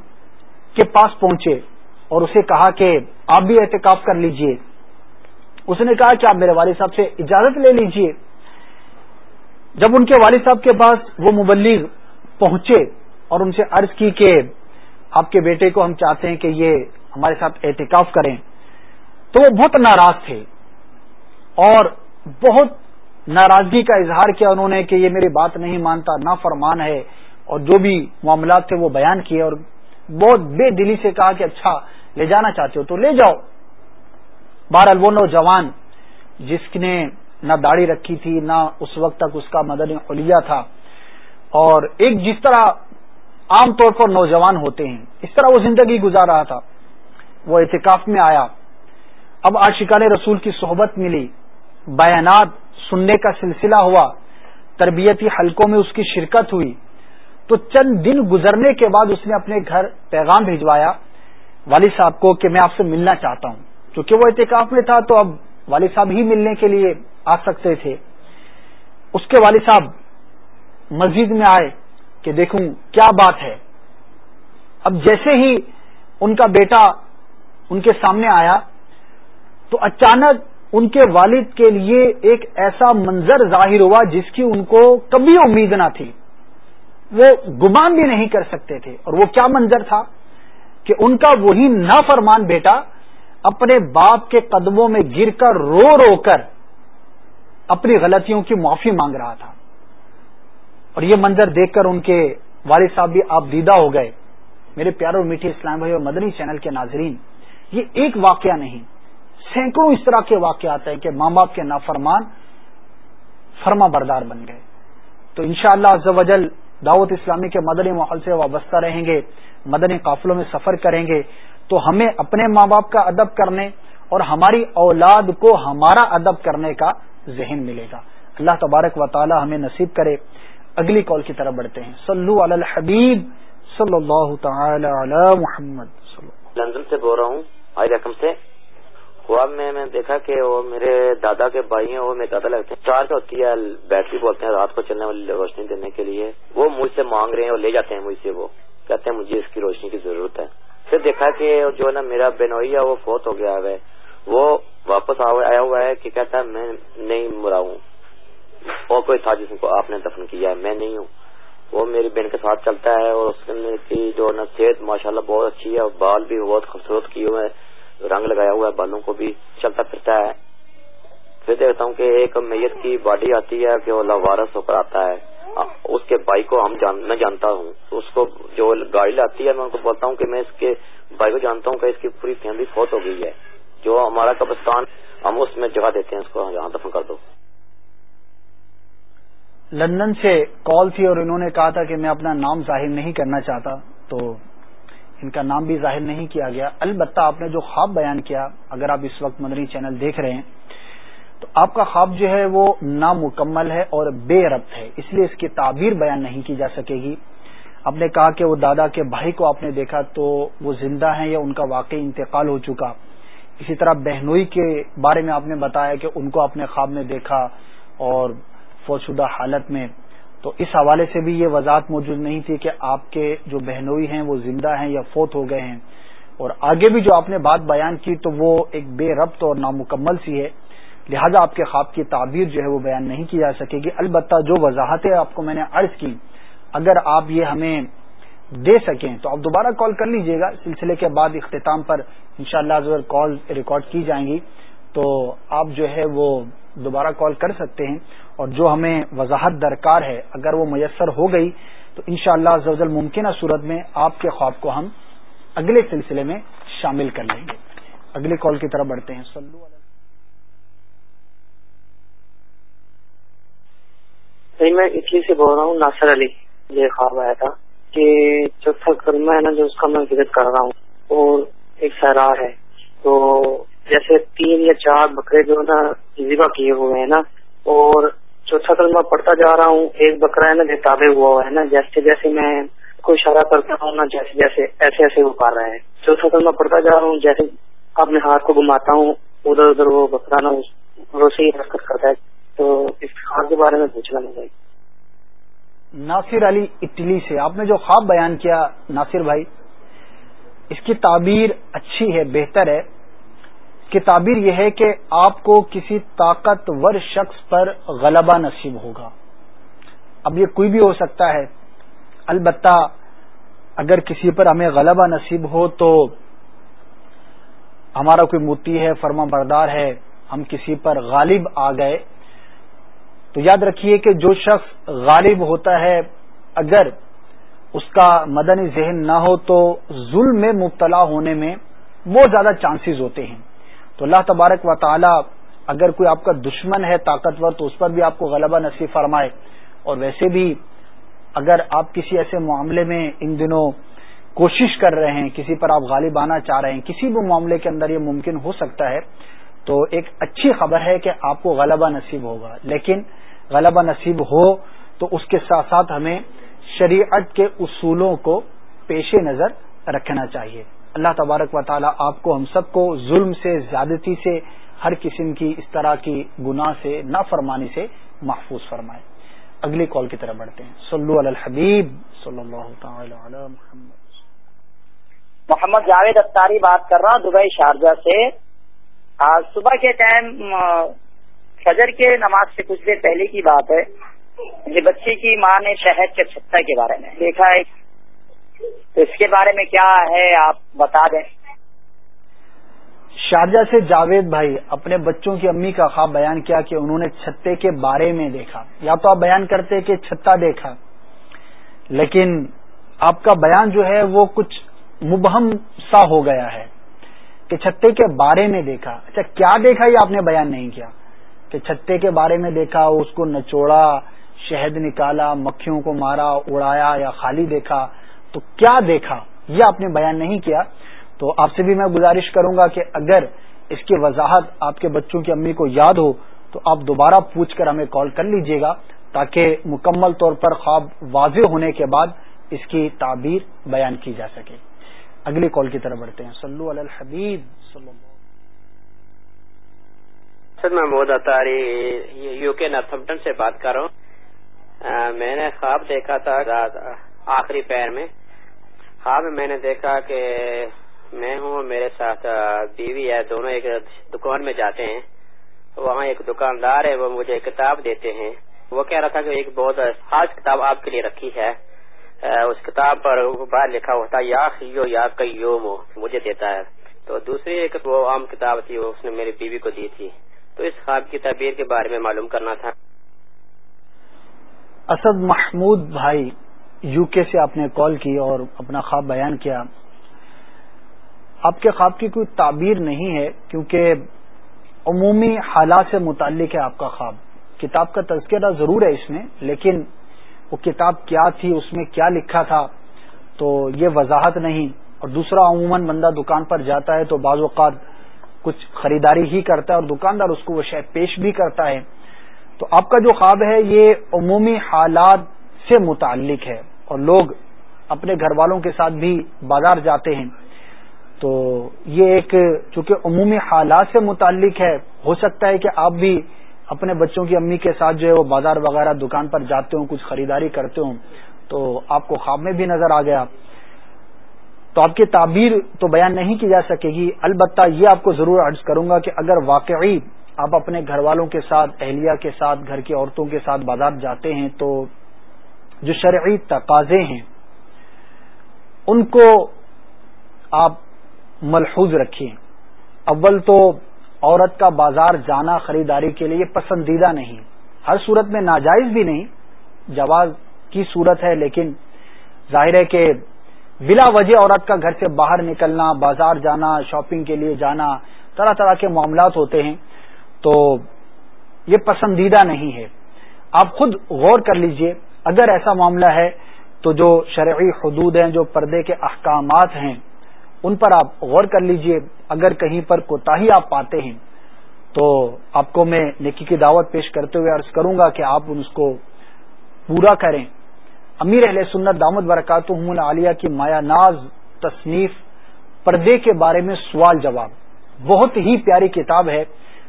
کے پاس پہنچے اور اسے کہا کہ آپ بھی احتکاب کر لیجیے۔ اس نے کہا کہ آپ میرے والد صاحب سے اجازت لے لیجیے۔ جب ان کے والد صاحب کے پاس وہ مبلغ پہنچے اور ان سے عرض کی کہ آپ کے بیٹے کو ہم چاہتے ہیں کہ یہ ہمارے ساتھ احتکاف کریں۔ تو وہ بہت ناراض تھے اور بہت ناراضگی کا اظہار کیا انہوں نے کہ یہ میری بات نہیں مانتا نہ فرمان ہے۔ اور جو بھی معاملات تھے وہ بیان کیے اور بہت بے دلی سے کہا کہ اچھا لے جانا چاہتے ہو تو لے جاؤ۔ بہرحال وہ نوجوان جس نے نہ داڑھی رکھی تھی، نہ اس وقت تک اس کا مدن خلیہ تھا۔ اور ایک جس طرح عام طور پر نوجوان ہوتے ہیں۔ اس طرح وہ زندگی گزار رہا تھا۔ وہ احتکاف میں آیا۔ اب آج شکار رسول کی صحبت ملی۔ بیانات سننے کا سلسلہ ہوا۔ تربیتی حلقوں میں اس کی شرکت ہوئی۔ تو چند دن گزرنے کے بعد اس نے اپنے گھر پیغام بھیجوایا والد صاحب کو کہ میں آپ سے ملنا چاہتا ہوں۔ کیونکہ وہ احتکاف میں تھا تو اب والد صاحب ہی ملنے کے لیے آ سکتے تھے۔ اس کے والد صاحب مسجد میں آئے۔ کہ دیکھوں کیا بات ہے۔ اب جیسے ہی ان کا بیٹا ان کے سامنے آیا، تو اچانک ان کے والد کے لیے ایک ایسا منظر ظاہر ہوا جس کی ان کو کبھی امید نہ تھی۔ وہ گمان بھی نہیں کر سکتے تھے۔ اور وہ کیا منظر تھا؟ کہ ان کا وہی نافرمان بیٹا اپنے باپ کے قدموں میں گر کر رو رو کر اپنی غلطیوں کی معافی مانگ رہا تھا۔ اور یہ منظر دیکھ کر ان کے والد صاحب بھی آپ دیدہ ہو گئے۔ میرے پیارے اور میٹھے اسلام بھائی اور مدنی چینل کے ناظرین، یہ ایک واقعہ نہیں، سینکڑوں اس طرح کے واقعات ہیں کہ ماں باپ کے نافرمان فرما بردار بن گئے۔ تو انشاءاللہ شاء اللہ دعوت اسلامی کے مدنی ماحول سے وابستہ رہیں گے، مدنی قافلوں میں سفر کریں گے۔ تو ہمیں اپنے ماں باپ کا ادب کرنے اور ہماری اولاد کو ہمارا ادب کرنے کا ذہن ملے گا۔ اللہ تبارک و تعالی ہمیں نصیب کرے۔ اگلی کال کی طرف بڑھتے ہیں۔ صلو علی الحبیب صلی اللہ تعالی علی محمد لندن سے بول رہا ہوں۔ آئی رقم سے۔ خواب میں میں دیکھا کہ وہ میرے دادا کے بھائی ہیں، وہ میرے دادا لگتے ہیں۔ چارج ہوتی ہے، بیٹری بولتے ہیں رات کو چلنے والی روشنی دینے کے لیے۔ وہ مجھ سے مانگ رہے ہیں اور لے جاتے ہیں مجھ سے وہ۔ کہتے ہیں مجھے اس کی روشنی کی ضرورت ہے۔ پھر دیکھا کہ جو ہے نا میرا بینوئی ہے، وہ فوت ہو گیا ہے۔ وہ واپس آیا ہوا ہے کہ کہتا ہے میں نہیں مرا ہوں۔ اور کوئی تھا جس کو آپ نے دفن کیا ہے؟ میں نہیں ہوں۔ وہ میری بہن کے ساتھ چلتا ہے اور اس کی جو نا صحت ماشاء اللہ بہت اچھی ہے اور بال بھی بہت خوبصورت کیے ہوئے رنگ لگایا ہوا ہے، بالوں کو بھی چلتا پھرتا ہے۔ پھر دیکھتا ہوں کہ ایک میت کی باڈی آتی ہے کہ وہ لوارس ہو کر آتا ہے۔ اس کے بھائی کو ہم جان، میں جانتا ہوں۔ اس کو جو گاڑی لاتی ہے، میں ان کو بولتا ہوں کہ میں اس کے بھائی کو جانتا ہوں کہ اس کی پوری فیملی فوت ہو گئی ہے۔ جو ہمارا قبرستان، ہم اس میں جگہ دیتے ہیں، اس کو یہاں دفن کر دو۔ لندن سے کال تھی اور انہوں نے کہا تھا کہ میں اپنا نام ظاہر نہیں کرنا چاہتا، تو ان کا نام بھی ظاہر نہیں کیا گیا۔ البتہ آپ نے جو خواب بیان کیا، اگر آپ اس وقت مدنی چینل دیکھ رہے ہیں، تو آپ کا خواب جو ہے وہ نامکمل ہے اور بے ربط ہے۔ اس لیے اس کی تعبیر بیان نہیں کی جا سکے گی۔ آپ نے کہا کہ وہ دادا کے بھائی کو آپ نے دیکھا تو وہ زندہ ہیں یا ان کا واقعی انتقال ہو چکا۔ اسی طرح بہنوئی کے بارے میں آپ نے بتایا کہ ان کو اپنے خواب میں دیکھا اور فوج شدہ حالت میں۔ تو اس حوالے سے بھی یہ وضاحت موجود نہیں تھی کہ آپ کے جو بہنوئی ہیں وہ زندہ ہیں یا فوت ہو گئے ہیں۔ اور آگے بھی جو آپ نے بات بیان کی تو وہ ایک بے ربط اور نامکمل سی ہے۔ لہذا آپ کے خواب کی تعبیر جو ہے وہ بیان نہیں کی جا سکے گی۔ البتہ جو وضاحتیں آپ کو میں نے عرض کی، اگر آپ یہ ہمیں دے سکیں تو آپ دوبارہ کال کر لیجیے گا۔ سلسلے کے بعد اختتام پر انشاءاللہ شاء کال ریکارڈ کی جائیں گی۔ تو آپ جو ہے وہ دوبارہ کال کر سکتے ہیں اور جو ہمیں وضاحت درکار ہے، اگر وہ میسر ہو گئی تو ان شاء اللہ ممکنہ صورت میں آپ کے خواب کو ہم اگلے سلسلے میں شامل کر لیں گے۔ اگلی کال کی طرف بڑھتے ہیں۔ سلو میں اٹلی سے بول رہا ہوں، ناصر علی یہ خواب آیا تھا کہ چوتھا کرما ہے نا، جو اس کا میں وزٹ کر رہا ہوں، اور ایک سہرار ہے، تو جیسے تین یا چار بکرے جو نا ذبح کیے ہوئے ہیں نا، اور چوتھا کلمہ پڑھتا جا رہا ہوں، ایک بکرا ہے نا جو تابے ہوا ہوا ہے نا، جیسے جیسے میں کوئی اشارہ کرتا ہوں نا، جیسے جیسے، ایسے ایسے وہ پا رہا ہے۔ چوتھا کلمہ پڑھتا جا رہا ہوں، جیسے اپنے ہاتھ کو گھماتا ہوں، ادھر ادھر وہ بکرا نا روسی حرکت کرتا ہے۔ تو اس خواب کے بارے میں پوچھنا مجھے ناصر علی اٹلی سے آپ نے جو خواب بیان کیا، ناصر بھائی، اس کی تعبیر اچھی ہے، بہتر ہے۔ کی تعبیر یہ ہے کہ آپ کو کسی طاقتور شخص پر غلبہ نصیب ہوگا۔ اب یہ کوئی بھی ہو سکتا ہے۔ البتہ اگر کسی پر ہمیں غلبہ نصیب ہو تو ہمارا کوئی موتی ہے، فرما بردار ہے، ہم کسی پر غالب آ گئے۔ تو یاد رکھیے کہ جو شخص غالب ہوتا ہے، اگر اس کا مدنی ذہن نہ ہو تو ظلم میں مبتلا ہونے میں بہت زیادہ چانسز ہوتے ہیں۔ تو اللہ تبارک و تعالی اگر کوئی آپ کا دشمن ہے طاقتور، تو اس پر بھی آپ کو غلبہ نصیب فرمائے۔ اور ویسے بھی اگر آپ کسی ایسے معاملے میں ان دنوں کوشش کر رہے ہیں، کسی پر آپ غالب آنا چاہ رہے ہیں، کسی بھی معاملے کے اندر یہ ممکن ہو سکتا ہے، تو ایک اچھی خبر ہے کہ آپ کو غلبہ نصیب ہوگا۔ لیکن غلبہ نصیب ہو تو اس کے ساتھ ساتھ ہمیں شریعت کے اصولوں کو پیش نظر رکھنا چاہیے۔ اللہ تبارک و تعالی آپ کو ہم سب کو ظلم سے، زیادتی سے، ہر قسم کی اس طرح کی گناہ سے، نافرمانی سے محفوظ فرمائے۔ اگلی کال کی طرف بڑھتے ہیں۔ صلو علی الحبیب صلی اللہ تعالی علی محمد۔ محمد جاوید اختاری بات کر رہا ہوں، دبئی شارجہ سے۔ آج صبح کے ٹائم، فجر کے نماز سے کچھ دیر پہلے کی بات ہے۔ یہ بچے کی ماں نے شہد کے چھتا کے بارے میں دیکھا ہے۔ تو اس کے بارے میں کیا ہے آپ بتا دیں؟ شارجہ سے جاوید بھائی، اپنے بچوں کی امی کا خواب بیان کیا کہ انہوں نے چھتے کے بارے میں دیکھا۔ یا تو آپ بیان کرتے کہ چھتا دیکھا۔ لیکن آپ کا بیان جو ہے وہ کچھ مبہم سا ہو گیا ہے کہ چھتے کے بارے میں دیکھا۔ اچھا کیا دیکھا یہ آپ نے بیان نہیں کیا؟ کہ چھتے کے بارے میں دیکھا، اس کو نچوڑا، شہد نکالا، مکھیوں کو مارا، اڑایا یا خالی دیکھا۔ تو کیا دیکھا؟ یہ آپ نے بیان نہیں کیا۔ تو آپ سے بھی میں گزارش کروں گا کہ اگر اس کی وضاحت آپ کے بچوں کی امی کو یاد ہو، تو آپ دوبارہ پوچھ کر ہمیں کال کر لیجیے گا تاکہ مکمل طور پر خواب واضح ہونے کے بعد اس کی تعبیر بیان کی جا سکے۔ اگلی کال کی طرف بڑھتے ہیں۔ سلو الحبیب سر محمود اطاری یو کے نرتھمپٹن سے بات کر رہا ہوں۔ میں نے خواب دیکھا تھا آخری پیر میں۔ خواب میں نے دیکھا کہ میں ہوں میرے ساتھ بیوی ہے، دونوں ایک دکان میں جاتے ہیں۔ وہاں ایک دکاندار ہے، وہ مجھے کتاب دیتے ہیں۔ وہ کہہ رہا تھا کہ ایک بہت خاص کتاب آپ کے لیے رکھی ہے۔ اس کتاب پر باہر لکھا ہوتا یا خیو، یا کیوم مجھے دیتا ہے۔ تو دوسری ایک وہ عام کتاب تھی، وہ اس نے میری بیوی کو دی تھی۔ تو اس خواب کی تعبیر کے بارے میں معلوم کرنا تھا۔ اسد محمود بھائی یو کے سے آپ نے کال کی اور اپنا خواب بیان کیا۔ آپ کے خواب کی کوئی تعبیر نہیں ہے کیونکہ عمومی حالات سے متعلق ہے آپ کا خواب۔ کتاب کا تذکرہ ضرور ہے اس میں، لیکن وہ کتاب کیا تھی، اس میں کیا لکھا تھا، تو یہ وضاحت نہیں۔ اور دوسرا، عموماً بندہ دکان پر جاتا ہے تو بعض اوقات کچھ خریداری ہی کرتا ہے اور دکاندار اس کو وہ شاید پیش بھی کرتا ہے۔ تو آپ کا جو خواب ہے، یہ عمومی حالات سے متعلق ہے۔ اور لوگ اپنے گھر والوں کے ساتھ بھی بازار جاتے ہیں۔ تو یہ ایک چونکہ عمومی حالات سے متعلق ہے، ہو سکتا ہے کہ آپ بھی اپنے بچوں کی امی کے ساتھ جو ہے وہ بازار وغیرہ دکان پر جاتے ہوں، کچھ خریداری کرتے ہوں، تو آپ کو خواب میں بھی نظر آ گیا۔ تو آپ کی تعبیر تو بیان نہیں کی جا سکے گی، البتہ یہ آپ کو ضرور عرض کروں گا کہ اگر واقعی آپ اپنے گھر والوں کے ساتھ، اہلیہ کے ساتھ، گھر کی عورتوں کے ساتھ بازار جاتے ہیں تو جو شرعی تقاضے ہیں، ان کو آپ ملحوظ رکھیں اول تو عورت کا بازار جانا خریداری کے لیے پسندیدہ نہیں۔ ہر صورت میں ناجائز بھی نہیں، جواز کی صورت ہے، لیکن ظاہر ہے کہ بلا وجہ عورت کا گھر سے باہر نکلنا، بازار جانا، شاپنگ کے لیے جانا، طرح طرح کے معاملات ہوتے ہیں، تو یہ پسندیدہ نہیں ہے۔ آپ خود غور کر لیجیے اگر ایسا معاملہ ہے تو جو شرعی حدود ہیں، جو پردے کے احکامات ہیں، ان پر آپ غور کر لیجیے۔ اگر کہیں پر کوتا آپ پاتے ہیں، تو آپ کو میں نکی کی دعوت پیش کرتے ہوئے عرض کروں گا کہ آپ اس کو پورا کریں۔ امیر اہل سنت دامد برکات عالیہ کی مایا ناز تصنیف پردے کے بارے میں سوال جواب۔ بہت ہی پیاری کتاب ہے۔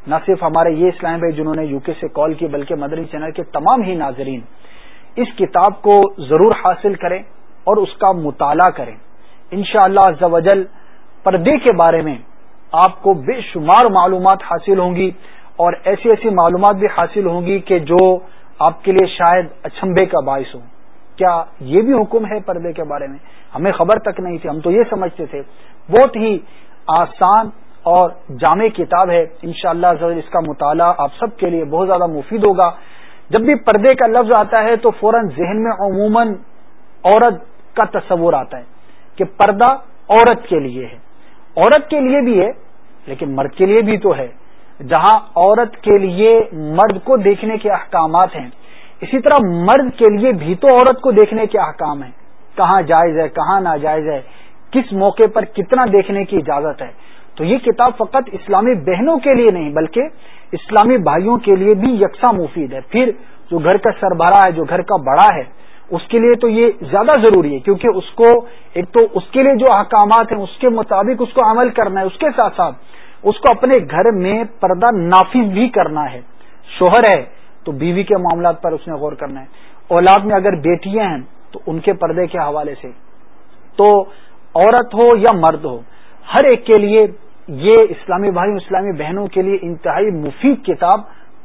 نہ صرف ہمارے یہ اسلام بھائی جنہوں نے یو کے سے کال کی، بلکہ مدری چینل کے تمام ہی ناظرین۔ اس کتاب کو ضرور حاصل کریں اور اس کا مطالعہ کریں۔ ان شاء اللہ پردے کے بارے میں آپ کو بے شمار معلومات حاصل ہوں گی اور ایسی ایسی معلومات بھی حاصل ہوں گی کہ جو آپ کے لیے شاید اچمبے کا باعث ہو کیا یہ بھی حکم ہے پردے کے بارے میں؟ ہمیں خبر تک نہیں تھی، ہم تو یہ سمجھتے تھے۔ بہت ہی آسان اور جامع کتاب ہے۔ انشاءاللہ شاء اللہ اس کا مطالعہ آپ سب کے لیے بہت زیادہ مفید ہوگا۔ جب بھی پردے کا لفظ آتا ہے تو فوراً ذہن میں عموماً عورت کا تصور آتا ہے کہ پردہ عورت کے لیے ہے۔ عورت کے لیے بھی ہے، لیکن مرد کے لیے بھی تو ہے۔ جہاں عورت کے لیے مرد کو دیکھنے کے احکامات ہیں، اسی طرح مرد کے لیے بھی تو عورت کو دیکھنے کے احکام ہیں۔ کہاں جائز ہے، کہاں ناجائز ہے، کس موقع پر کتنا دیکھنے کی اجازت ہے۔ تو یہ کتاب فقط اسلامی بہنوں کے لیے نہیں، بلکہ اسلامی بھائیوں کے لیے بھی یکساں مفید ہے۔ پھر جو گھر کا سربراہ ہے، جو گھر کا بڑا ہے، اس کے لیے تو یہ زیادہ ضروری ہے، کیونکہ اس کو ایک تو اس کے لیے جو احکامات ہیں، اس کے مطابق اس کو عمل کرنا ہے، اس کے ساتھ ساتھ اس کو اپنے گھر میں پردہ نافذ بھی کرنا ہے۔ شوہر ہے تو بیوی کے معاملات پر اس نے غور کرنا ہے۔ اولاد میں اگر بیٹیاں ہیں تو ان کے پردے کے حوالے سے۔ تو عورت ہو یا مرد ہو، ہر ایک کے لیے یہ اسلامی بھائی اسلامی بہنوں کے لیے انتہائی مفید کتاب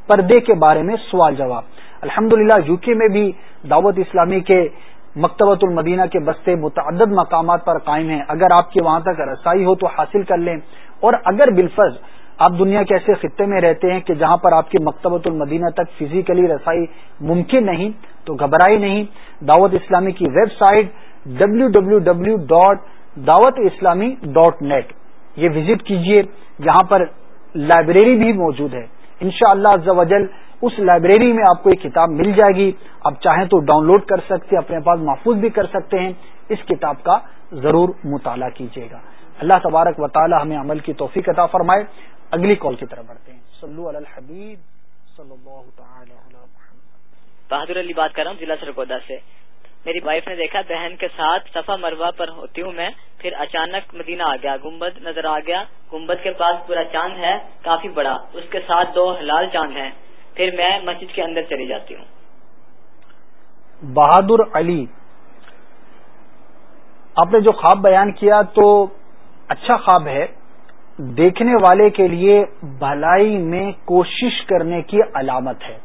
پردے کے بارے میں سوال جواب۔ الحمد للہ یو کے میں بھی دعوت اسلامی کے مکتبۃ المدینہ کے بستے متعدد مقامات پر قائم ہیں۔ اگر آپ کی وہاں تک رسائی ہو تو حاصل کر لیں۔ اور اگر بالفظ آپ دنیا کے ایسے خطے میں رہتے ہیں کہ جہاں پر آپ کی مکتبۃ المدینہ تک فزیکلی رسائی ممکن نہیں، تو گھبرائی نہیں۔ دعوت اسلامی کی website W W W dot Dawat Islami dot net یہ وزٹ کیجیے یہاں پر لائبریری بھی موجود ہے۔ انشاءاللہ شاء اللہ اس لائبریری میں آپ کو ایک کتاب مل جائے گی۔ آپ چاہیں تو ڈاؤن لوڈ کر سکتے ہیں، اپنے پاس محفوظ بھی کر سکتے ہیں۔ اس کتاب کا ضرور مطالعہ کیجیے گا۔ اللہ تبارک و تعالی ہمیں عمل کی توفیق عطا فرمائے۔ اگلی کال کی طرف بڑھتے ہیں۔ صلو علی الحبیب صلی اللہ تعالی علی محمد۔ بہادر علی بات کر رہا ہوں، ضلع سرگودا سے۔ میری وائف نے دیکھا، بہن کے ساتھ صفا مروا پر ہوتی ہوں میں، پھر اچانک مدینہ آ گیا گمبد نظر آ گیا۔ گمبد کے پاس پورا چاند ہے، کافی بڑا، اس کے ساتھ دو حلال چاند ہیں۔ پھر میں مسجد کے اندر چلی جاتی ہوں۔ بہادر علی، آپ نے جو خواب بیان کیا تو اچھا خواب ہے۔ دیکھنے والے کے لیے بھلائی میں کوشش کرنے کی علامت ہے۔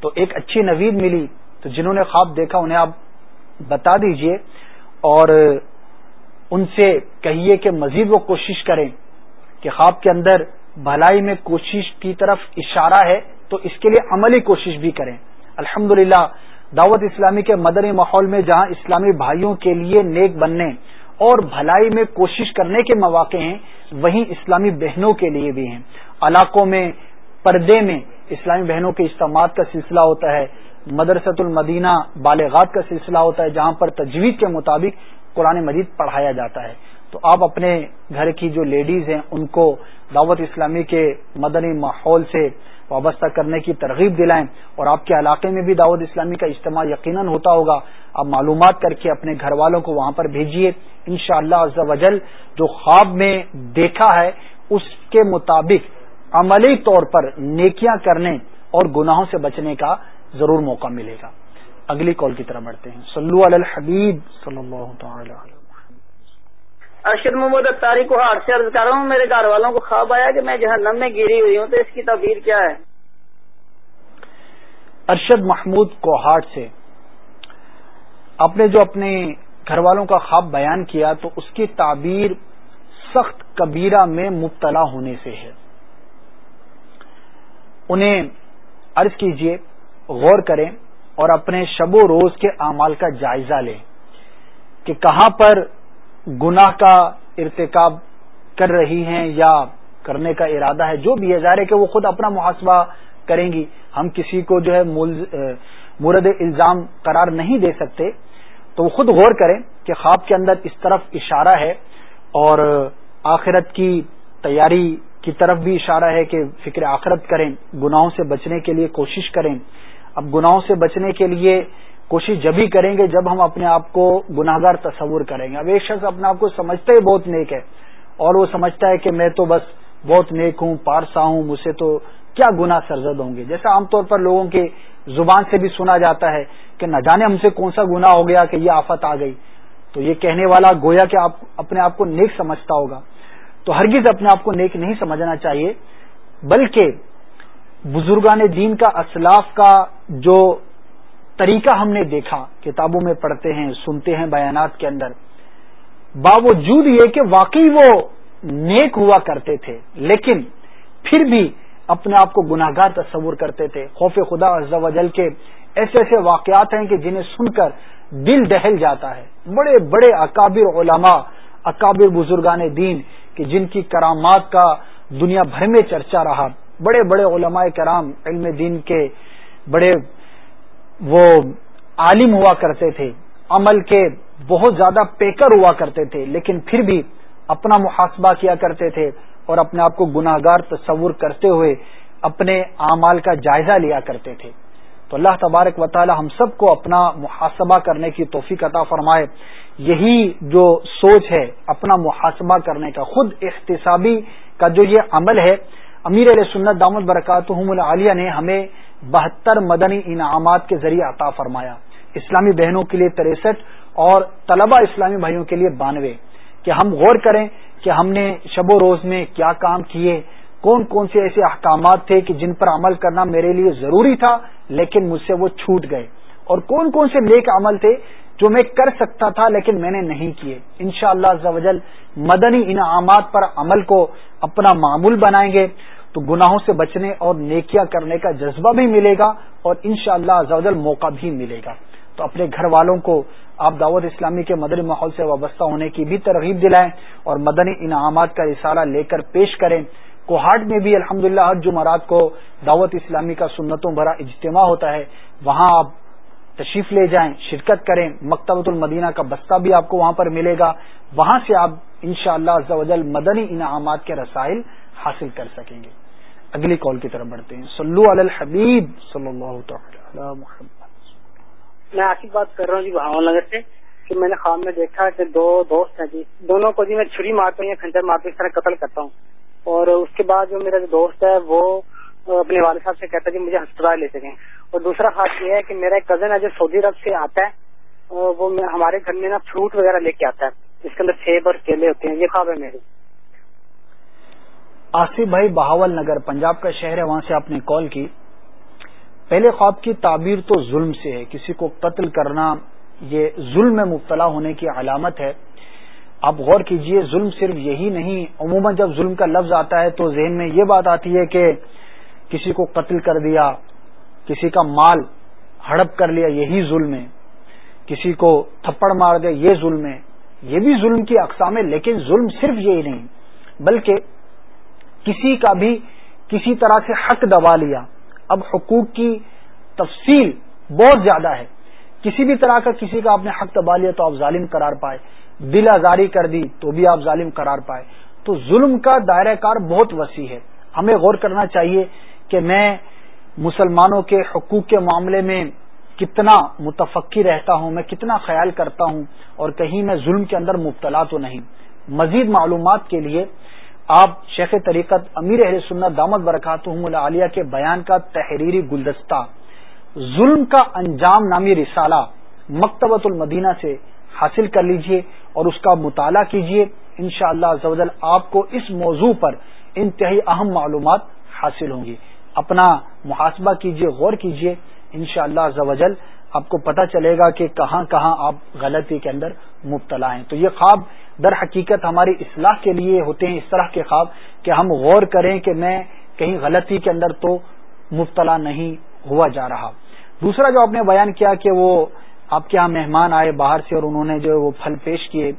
تو ایک اچھی نوید ملی۔ تو جنہوں نے خواب دیکھا انہیں آپ بتا دیجیے اور ان سے کہیے کہ مزید وہ کوشش کریں کہ خواب کے اندر بھلائی میں کوشش کی طرف اشارہ ہے تو اس کے لیے عملی کوشش بھی کریں۔ الحمد دعوت اسلامی کے مدنی ماحول میں جہاں اسلامی بھائیوں کے لیے نیک بننے اور بھلائی میں کوشش کرنے کے مواقع ہیں، وہیں اسلامی بہنوں کے لیے بھی ہیں۔ علاقوں میں، پردے میں اسلامی بہنوں کے اجتماعات کا سلسلہ ہوتا ہے۔ مدرسۃ المدینہ بالغات کا سلسلہ ہوتا ہے جہاں پر تجویز کے مطابق قرآن مجید پڑھایا جاتا ہے۔ تو آپ اپنے گھر کی جو لیڈیز ہیں، ان کو دعوت اسلامی کے مدنی ماحول سے وابستہ کرنے کی ترغیب دلائیں اور آپ کے علاقے میں بھی دعوت اسلامی کا اجتماع یقیناً ہوتا ہوگا۔ آپ معلومات کر کے اپنے گھر والوں کو وہاں پر بھیجیے ان شاء اللہ وجل جو خواب میں دیکھا ہے، اس کے مطابق عملی طور پر نیکیاں کرنے اور گناہوں سے بچنے کا ضرور موقع ملے گا۔ اگلی کال کی طرف بڑھتے ہیں۔ صلو علی الحبیب صلی اللہ تعالی ارشد محمد اتاری کو ہاتھ سے عرض کر رہا ہوں میرے گھر والوں کو خواب آیا کہ میں جہنم میں گری ہوئی ہوں تو اس کی تعبیر کیا ہے؟ ارشد محمود کوہاٹ سے آپ نے جو اپنے گھر والوں کا خواب بیان کیا تو اس کی تعبیر سخت کبیرہ میں مبتلا ہونے سے ہے۔ انہیں عرض کیجیے غور کریں اور اپنے شب و روز کے اعمال کا جائزہ لیں کہ کہاں پر گناہ کا ارتکاب کر رہی ہیں یا کرنے کا ارادہ ہے، جو بھی ہے، ظاہر ہے کہ وہ خود اپنا محاسبہ کریں گی۔ ہم کسی کو جو ہے مورد الزام قرار نہیں دے سکتے۔ تو وہ خود غور کریں کہ خواب کے اندر اس طرف اشارہ ہے اور آخرت کی تیاری کی طرف بھی اشارہ ہے کہ فکر آخرت کریں، گناہوں سے بچنے کے لیے کوشش کریں۔ اب گناہوں سے بچنے کے لیے کوشش جب ہی کریں گے، جب ہم اپنے آپ کو گناہ گار تصور کریں گے۔ اب ایک شخص اپنے آپ کو سمجھتا ہی بہت نیک ہے اور وہ سمجھتا ہے کہ میں تو بس بہت نیک ہوں، پارسا ہوں مجھ سے تو کیا گنا سرزد ہوں گے۔ جیسا عام طور پر لوگوں کی زبان سے بھی سنا جاتا ہے کہ نہ جانے ہم سے کون سا گنا ہو گیا کہ یہ آفت آ گئی۔ تو یہ کہنے والا گویا کہ آپ اپنے آپ کو نیک سمجھتا ہوگا۔ تو ہرگز اپنے آپ کو نیک نہیں سمجھنا چاہیے، بلکہ بزرگان دین کا اسلاف کا جو طریقہ ہم نے دیکھا، کتابوں میں پڑھتے ہیں، سنتے ہیں بیانات کے اندر، باوجود یہ کہ واقعی وہ نیک ہوا کرتے تھے، لیکن پھر بھی اپنے آپ کو گناہ گار تصور کرتے تھے۔ خوف خدا عز و جل کے ایسے ایسے واقعات ہیں کہ جنہیں سن کر دل دہل جاتا ہے۔ بڑے بڑے اکابر علماء، اکابر بزرگان دین، کہ جن کی کرامات کا دنیا بھر میں چرچا رہا۔ بڑے بڑے علماء کرام علم دین کے بڑے وہ عالم ہوا کرتے تھے، عمل کے بہت زیادہ پیکر ہوا کرتے تھے، لیکن پھر بھی اپنا محاسبہ کیا کرتے تھے اور اپنے آپ کو گناہ گار تصور کرتے ہوئے اپنے اعمال کا جائزہ لیا کرتے تھے۔ تو اللہ تبارک و تعالی ہم سب کو اپنا محاسبہ کرنے کی توفیق عطا فرمائے۔ یہی جو سوچ ہے، اپنا محاسبہ کرنے کا، خود احتسابی کا جو یہ عمل ہے امیر علیہ سنت دامد برکات العالیہ نے ہمیں بہتر مدنی انعامات کے ذریعے عطا فرمایا۔ اسلامی بہنوں کے لیے تریسٹھ اور طلبہ اسلامی بھائیوں کے لیے بانوے۔ کہ ہم غور کریں کہ ہم نے شب و روز میں کیا کام کیے، کون کون سے ایسے احکامات تھے کہ جن پر عمل کرنا میرے لیے ضروری تھا، لیکن مجھ سے وہ چھوٹ گئے۔ اور کون کون سے نیک عمل تھے جو میں کر سکتا تھا لیکن میں نے نہیں کیے۔ ان شاء اللہ مدنی انعامات پر عمل کو اپنا معمول بنائیں گے۔ تو گناہوں سے بچنے اور نیکیاں کرنے کا جذبہ بھی ملے گا اور ان شاء اللہ موقع بھی ملے گا۔ تو اپنے گھر والوں کو آپ دعوت اسلامی کے مدنی ماحول سے وابستہ ہونے کی بھی ترغیب دلائیں اور مدنی انعامات کا اشارہ لے کر پیش کریں۔ کوہاٹ میں بھی الحمد للہ ہر جمعرات کو دعوت اسلامی کا سنتوں بھرا اجتماع ہوتا ہے۔ وہاں آپ تشریف لے جائیں، شرکت کریں، مکتبۃ المدینہ کا بستہ بھی آپ کو وہاں پر ملے گا۔ وہاں سے آپ ان شاء اللہ مدنی انعامات کے رسائل حاصل کر سکیں گے۔ اگلی کال کی طرف بڑھتے ہیں۔ سلو الحبیب صلی اللہ تعالی محمد۔ میں آخر بات کر رہا ہوں جی بہاول نگر سے، کہ میں نے خواب میں دیکھا کہ دو دوست ہیں جی۔ دونوں کو جی میں چھری مارتا ہوں یا کھنجر مارتا ہوں، اس طرح قتل کرتا ہوں۔ اور اس کے بعد جو میرا جو دوست ہے، وہ اپنے والد صاحب سے کہتا ہے کہ مجھے ہسپتال لے سکیں اور دوسرا خاص یہ ہے کہ میرا ایک کزن ہے جو سعودی عرب سے آتا ہے، وہ ہمارے گھر میں نا فروٹ وغیرہ لے کے آتا ہے۔ جس کے اندر سیب اور کیلے ہوتے ہیں، یہ خواب ہے میری آصف بھائی بہاول نگر، پنجاب کا شہر ہے، وہاں سے آپ نے کال کی۔ پہلے خواب کی تعبیر تو ظلم سے ہے۔ کسی کو قتل کرنا، یہ ظلم میں مبتلا ہونے کی علامت ہے۔ آپ غور کیجیے، ظلم صرف یہی نہیں، عموماً جب ظلم کا لفظ آتا ہے تو ذہن میں یہ بات آتی ہے کہ کسی کو قتل کر دیا، کسی کا مال ہڑپ کر لیا، یہی ظلم ہے۔ کسی کو تھپڑ مار دیا، یہ ظلم ہے۔ یہ بھی ظلم کی اقسام ہے لیکن ظلم صرف یہی نہیں، بلکہ کسی کا بھی کسی طرح سے حق دبا لیا۔ اب حقوق کی تفصیل بہت زیادہ ہے۔ کسی بھی طرح کا کسی کا آپ نے حق دبا لیا تو آپ ظالم قرار پائے۔ دل آزاری کر دی تو بھی آپ ظالم قرار پائے۔ تو ظلم کا دائرہ کار بہت وسیع ہے۔ ہمیں غور کرنا چاہیے کہ میں مسلمانوں کے حقوق کے معاملے میں کتنا متفقی رہتا ہوں، میں کتنا خیال کرتا ہوں اور کہیں میں ظلم کے اندر مبتلا تو نہیں۔ مزید معلومات کے لیے آپ شیخ طریقت امیر اہل سنت دامت برکات العالیہ کے بیان کا تحریری گلدستہ۔ ظلم کا انجام نامی رسالہ مکتبۃ المدینہ سے حاصل کر لیجیے اور اس کا مطالعہ کیجیے۔ انشاءاللہ شاء اللہ آپ کو اس موضوع پر انتہائی اہم معلومات حاصل ہوں گی۔ اپنا محاسبہ کیجیے، غور کیجیے، انشاءاللہ شاء اللہ آپ کو پتہ چلے گا کہ کہاں کہاں آپ غلطی کے اندر مبتلا ہیں۔ تو یہ خواب در حقیقت ہماری اصلاح کے لیے ہوتے ہیں، اس طرح کے خواب کہ ہم غور کریں کہ میں کہیں غلطی کے اندر تو مبتلا نہیں ہوا جا رہا۔ دوسرا جو آپ نے بیان کیا کہ وہ آپ کے یہاں مہمان آئے باہر سے اور انہوں نے جو وہ پھل پیش کیے،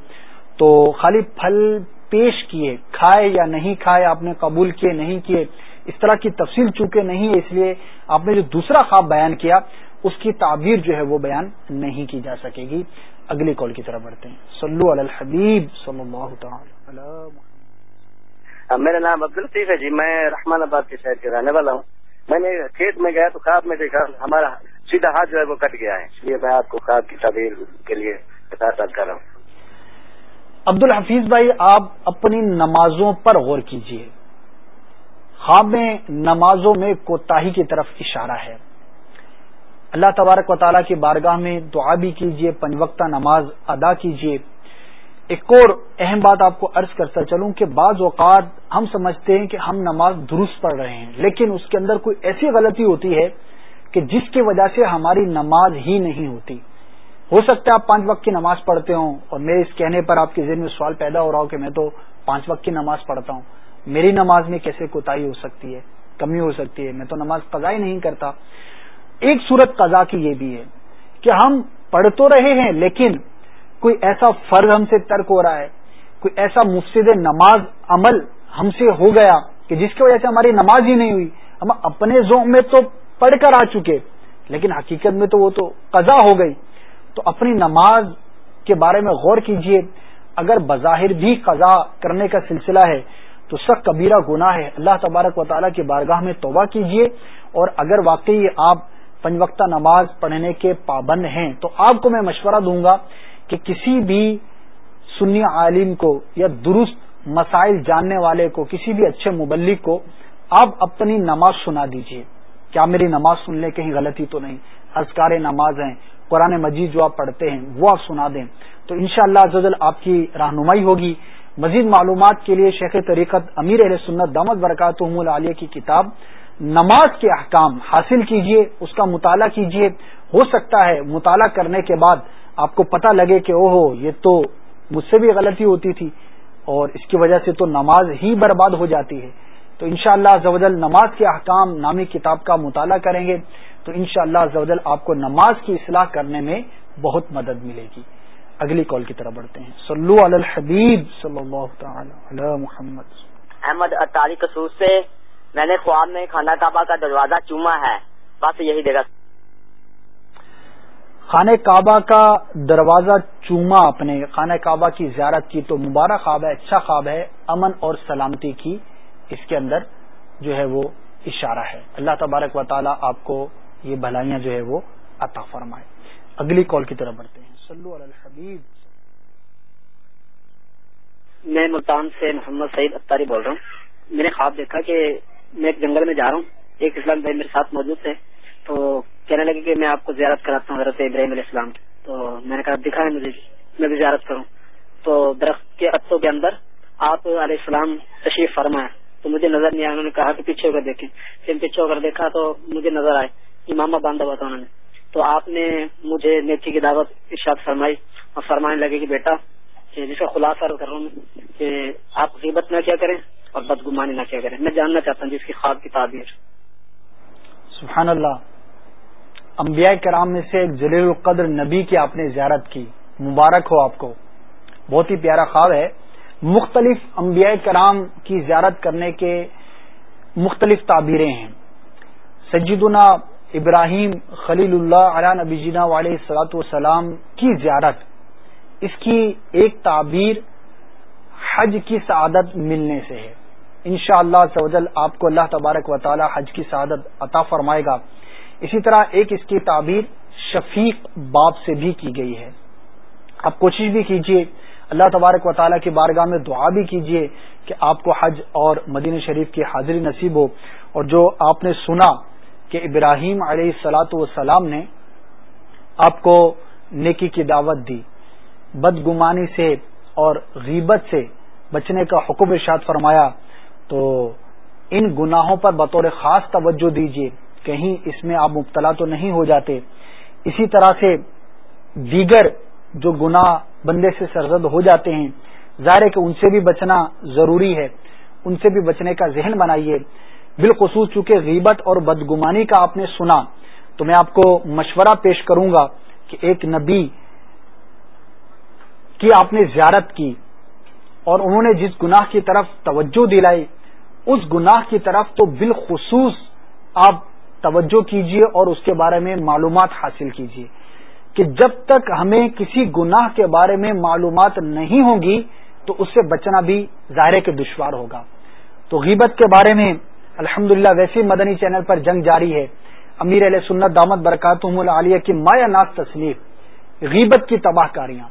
تو خالی پھل پیش کیے، کھائے یا نہیں کھائے، آپ نے قبول کیے، نہیں کیے اس طرح کی تفصیل چونکہ نہیں ہے اس لیے آپ نے جو دوسرا خواب بیان کیا اس کی تعبیر جو ہے وہ بیان نہیں کی جا سکے گی۔ اگلی کال کی طرف بڑھتے ہیں۔ سلو الحبیب صلی اللہ تعالی میرا نام عبد الطیف ہے جی میں رحمان آباد کے شہر کے رہنے والا ہوں۔ میں نے کھیت میں گیا تو خواب میں دیکھا ہمارا سیدھا ہاتھ جو ہے وہ کٹ گیا ہے۔ اس لیے میں آپ کو خواب کی تعبیر کے لیے کر رہا ہوں۔ عبد الحفیظ بھائی آپ اپنی نمازوں پر غور کیجیے خواب میں نمازوں میں کوتاہی کی طرف اشارہ ہے۔ اللہ تبارک و تعالیٰ کی بارگاہ میں دعا بھی کیجیے پنج وقتہ نماز ادا کیجیے ایک اور اہم بات آپ کو عرض کرتا چلوں کہ بعض اوقات ہم سمجھتے ہیں کہ ہم نماز درست پڑھ رہے ہیں، لیکن اس کے اندر کوئی ایسی غلطی ہوتی ہے کہ جس کی وجہ سے ہماری نماز ہی نہیں ہوتی۔ ہو سکتا ہے آپ پانچ وقت کی نماز پڑھتے ہوں اور میرے اس کہنے پر آپ کے ذہن میں سوال پیدا ہو رہا ہو کہ میں تو پانچ وقت کی نماز پڑھتا ہوں۔ میری نماز میں کیسے کوتاہی ہو سکتی ہے، کمی ہو سکتی ہے، میں تو نماز قضا ہی نہیں کرتا۔ ایک صورت قضا کی یہ بھی ہے کہ ہم پڑھ تو رہے ہیں لیکن کوئی ایسا فرض ہم سے ترک ہو رہا ہے، کوئی ایسا مفصد نماز عمل ہم سے ہو گیا کہ جس کی وجہ سے ہماری نماز ہی نہیں ہوئی۔ ہم اپنے ذوق میں تو پڑھ کر آ چکے، لیکن حقیقت میں تو وہ تو قضا ہو گئی۔ تو اپنی نماز کے بارے میں غور کیجیے۔ اگر بظاہر بھی قضا کرنے کا سلسلہ ہے تو سخت کبیرہ گناہ ہے۔ اللہ تبارک و تعالیٰ کی بارگاہ میں توبہ کیجیے۔ اور اگر واقعی آپ پنج وقتہ نماز پڑھنے کے پابند ہیں، تو آپ کو میں مشورہ دوں گا کہ کسی بھی سنی عالم کو یا درست مسائل جاننے والے کو، کسی بھی اچھے مبلک کو، آپ اپنی نماز سنا دیجیے۔ کیا میری نماز سن لیں؟ کہیں غلطی تو نہیں۔ ازکار نماز ہیں، قرآن مجید جو آپ پڑھتے ہیں، وہ آپ سنا دیں۔ تو انشاءاللہ شاء اللہ آپ کی رہنمائی ہوگی۔ مزید معلومات کے لیے شیخ طریقت امیر اہل سنت دامت برکات عالیہ کی کتاب نماز کے احکام حاصل کیجیے، اس کا مطالعہ کیجیے۔ ہو سکتا ہے مطالعہ کرنے کے بعد آپ کو پتہ لگے کہ او ہو یہ تو مجھ سے بھی غلطی ہوتی تھی اور اس کی وجہ سے تو نماز ہی برباد ہو جاتی ہے۔ تو انشاءاللہ شاء اللہ نماز کے احکام نامی کتاب کا مطالعہ کریں گے۔ تو انشاءاللہ شاء اللہ آپ کو نماز کی اصلاح کرنے میں بہت مدد ملے گی۔ اگلی کال کی طرف بڑھتے ہیں۔ صلو علی الحبیب صلی اللہ تعالی علی محمد۔ احمد اطاری قصور سے میں نے خواب میں خانہ کعبہ کا دروازہ چوما ہے۔ بس یہی دیکھا خانہ کعبہ کا دروازہ چوما اپنے خانہ کعبہ کی زیارت کی تو مبارک خواب ہے اچھا خواب ہے امن اور سلامتی کی اس کے اندر جو ہے وہ اشارہ ہے۔ اللہ تبارک و تعالیٰ آپ کو یہ بھلائیاں جو ہے وہ عطا فرمائے۔ اگلی کال کی طرف بڑھتے ہیں۔ سلو الحبیب. میں ملتان سے محمد سعید اتاری بول رہا ہوں. میں نے خواب دیکھا کہ میں ایک جنگل میں جا رہا ہوں. ایک اسلام بھائی میرے ساتھ موجود تھے. تو کہنے لگے کہ میں آپ کو زیارت کراتا ہوں حضرت ابراہیم علیہ السلام تو میں نے کہا دکھا ہے مجھے، میں بھی زیارت کروں. تو درخت کے اتوں کے اندر آپ علیہ السلام تشریف فرمائے. تو مجھے نظر نہیں آیا، انہوں نے کہا کہ پیچھے ہو کر دیکھیں. پھر پیچھے ہو کر دیکھا تو مجھے نظر آئے. امامہ باندھا ہوا تھا انہوں نے. تو آپ نے مجھے نیکی کی دعوت ارشاد فرمائی اور فرمانے لگے کہ بیٹا جس کا خلاصہ کر رہا ہوں کہ آپ غیبت نہ کیا کریں اور بدگمانی نہ کیا کریں۔ میں جاننا چاہتا ہوں جس کی خواب کی تعبیر۔ سبحان اللہ۔ انبیاء کرام میں سے ایک جلیل القدر نبی کی آپ نے زیارت کی۔ مبارک ہو آپ کو۔ بہت ہی پیارا خواب ہے۔ مختلف انبیاء کرام کی زیارت کرنے کے مختلف تعبیریں ہیں۔ سجدنا ابراہیم خلیل اللہ علیہ نبی جینا علیہ سلاۃ والسلام کی زیارت، اس کی ایک تعبیر حج کی سعادت ملنے سے ہے۔ ان شاء اللہ آپ کو اللہ تبارک و تعالی حج کی سعادت عطا فرمائے گا۔ اسی طرح ایک اس کی تعبیر شفیق باپ سے بھی کی گئی ہے۔ آپ کوشش بھی کیجیے اللہ تبارک و تعالیٰ کی بارگاہ میں دعا بھی کیجیے کہ آپ کو حج اور مدینہ شریف کی حاضری نصیب ہو۔ اور جو آپ نے سنا کہ ابراہیم علیہ السلاۃ والسلام نے آپ کو نیکی کی دعوت دی۔ بدگمانی سے اور غیبت سے بچنے کا حکم ارشاد فرمایا۔ تو ان گناہوں پر بطور خاص توجہ دیجیے کہیں اس میں آپ مبتلا تو نہیں ہو جاتے۔ اسی طرح سے دیگر جو گناہ بندے سے سرزد ہو جاتے ہیں، ظاہر ہے کہ ان سے بھی بچنا ضروری ہے۔ ان سے بھی بچنے کا ذہن بنائیے۔ بالخصوص چونکہ غیبت اور بدگمانی کا آپ نے سنا، تو میں آپ کو مشورہ پیش کروں گا کہ ایک نبی کی آپ نے زیارت کی اور انہوں نے جس گناہ کی طرف توجہ دلائی، اس گناہ کی طرف تو بالخصوص آپ توجہ کیجیے اور اس کے بارے میں معلومات حاصل کیجیے کہ جب تک ہمیں کسی گناہ کے بارے میں معلومات نہیں ہوں گی، تو اس سے بچنا بھی ظاہر کے دشوار ہوگا۔ تو غیبت کے بارے میں الحمد للہ مدنی چینل پر جنگ جاری ہے۔ امیر علیہ سنت دامت برکات العالیہ کی مایا ناز تصنیف غیبت کی تباہ کاریاں۔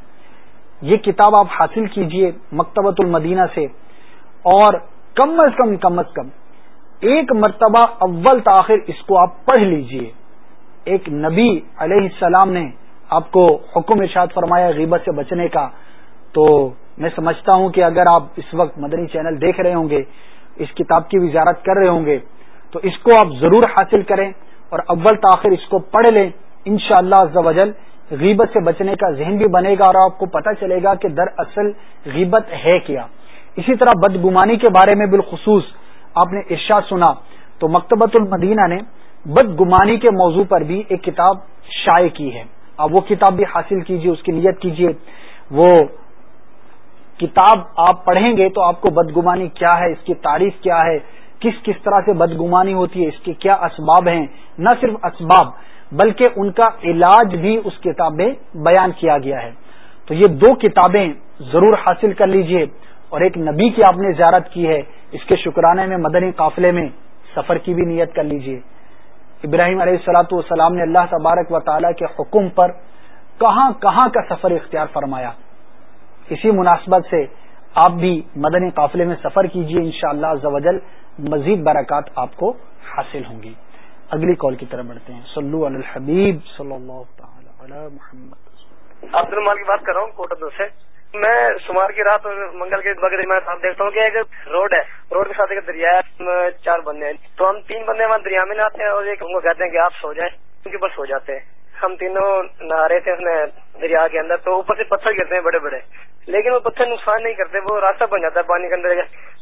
یہ کتاب آپ حاصل کیجیے مکتبۃ المدینہ سے۔ اور کم از کم کم از کم ایک مرتبہ اول تاخیر اس کو آپ پڑھ لیجیے۔ ایک نبی علیہ السلام نے آپ کو حکم ارشاد فرمایا غیبت سے بچنے کا۔ تو میں سمجھتا ہوں کہ اگر آپ اس وقت مدنی چینل دیکھ رہے ہوں گے اس کتاب کی وزارت کر رہے ہوں گے، تو اس کو آپ ضرور حاصل کریں اور اول تاخیر اس کو پڑھ لیں۔ ان شاء اللہ غیبت سے بچنے کا ذہن بھی بنے گا اور آپ کو پتہ چلے گا کہ در اصل غیبت ہے کیا۔ اسی طرح بدگمانی کے بارے میں بالخصوص آپ نے ارشاد سنا تو مکتبۃ المدینہ نے بدگمانی کے موضوع پر بھی ایک کتاب شائع کی ہے۔ آپ وہ کتاب بھی حاصل کیجیے اس کی نیت کیجیے وہ کتاب آپ پڑھیں گے تو آپ کو بدگمانی کیا ہے؟ اس کی تعریف کیا ہے؟ کس کس طرح سے بدگمانی ہوتی ہے؟ اس کے کیا اسباب ہیں؟ نہ صرف اسباب، بلکہ ان کا علاج بھی اس کتاب میں بیان کیا گیا ہے۔ تو یہ دو کتابیں ضرور حاصل کر لیجیے اور ایک نبی کی آپ نے زیارت کی ہے۔ اس کے شکرانے میں، مدنی قافلے میں سفر کی بھی نیت کر لیجیے۔ ابراہیم علیہ السلاۃ والسلام نے اللہ تبارک و تعالیٰ کے حکم پر کہاں کہاں کا سفر اختیار فرمایا؟ اسی مناسبت سے آپ بھی مدنی قافلے میں سفر کیجیے ان شاء اللہ مزید برکات آپ کو حاصل ہوں گی۔ اگلی کال کی طرف بڑھتے ہیں۔ سلو الحبیب، صلی اللہ تعالی محمد۔ عبد المال کی بات کر رہا ہوں کوٹ سے۔ میں شمار کی رات منگل کے بغیر میں دیکھتا ہوں کہ ایک روڈ ہے۔ روڈ کے ساتھ ایک دریا ہے چار بندے ہیں۔ تو ہم تین بندے وہاں دریا میں آتے ہیں اور ایک ہم کو کہتے ہیں کہ آپ سو جائیں کیونکہ بس سو جاتے ہیں۔ ہم تینوں نہا رہے تھے اس میں دریا کے اندر، تو اوپر سے پتھر گرتے ہیں بڑے بڑے۔ لیکن وہ پتھر نقصان نہیں کرتے، وہ راستہ بن جاتا ہے پانی کے اندر